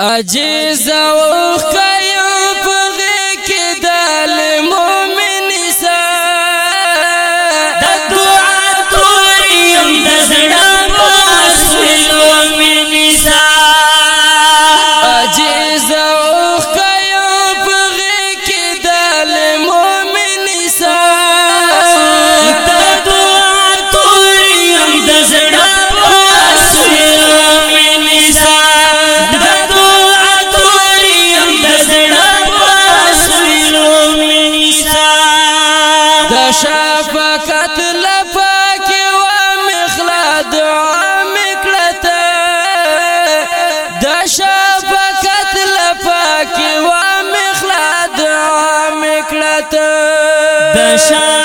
عجیز او خیر شفقت لپاک و مخلا دعا مکلتا د شفقت لپاک و مخلا دعا مکلتا د شفقت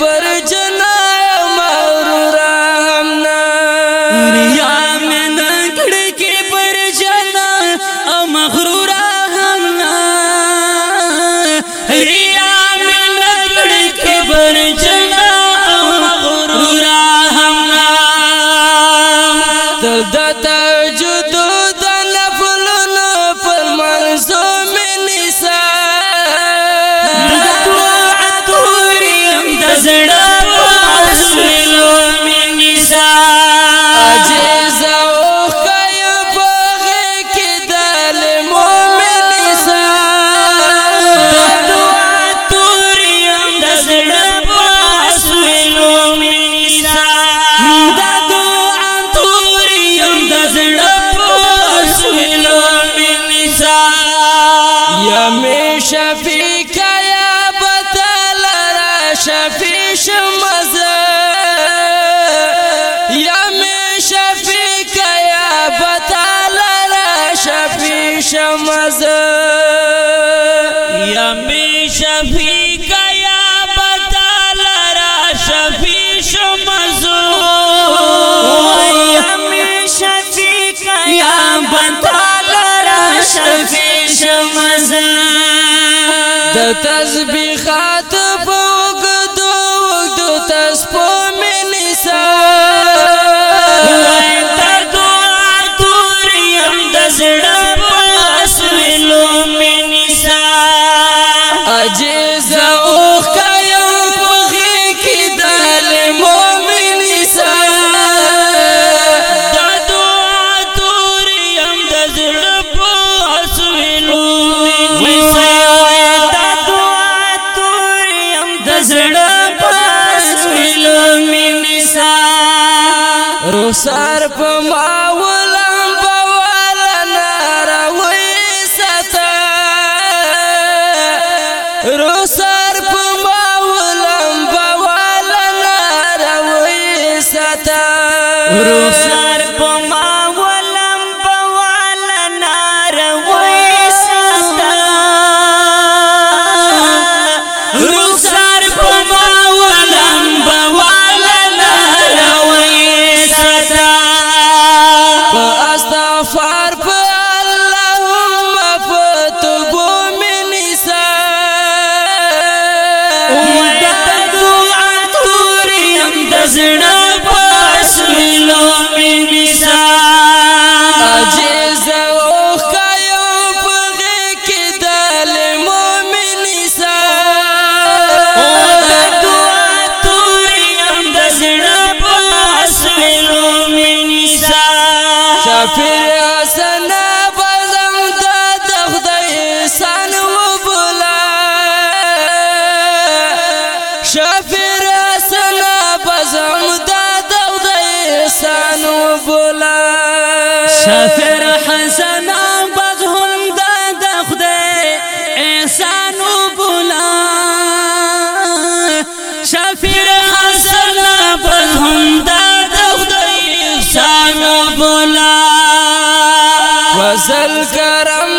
पर जना شفیع شمز یا می شفیع کیا بتال را شفیع شمز یا می شفیع کیا بتال را شفیع شمز یا می شفیع کیا بتال را شفیع شمز د تسبیحات نو سر په ما ولم بوال نار وې ستا رو سر په ما ولم بوال نار وې ستا رو سر زل کرم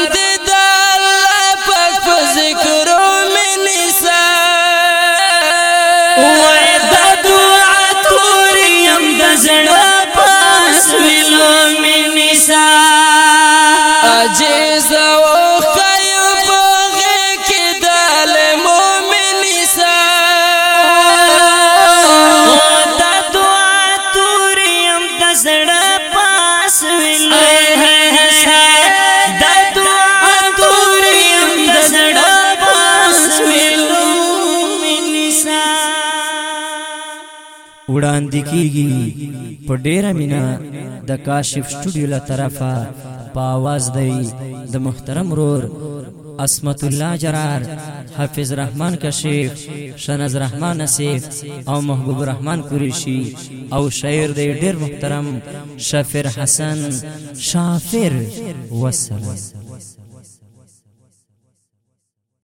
وړاندې کیږي په ډیره مینا د کاشف سټوډیو له طرفه په आवाज دی د محترم رور اسمت الله جرار حافظ رحمان کشیخ شنز رحمان نصیف او محبوب رحمان قریشی او شاعر دی ډیر محترم شفر حسن شافر وسلام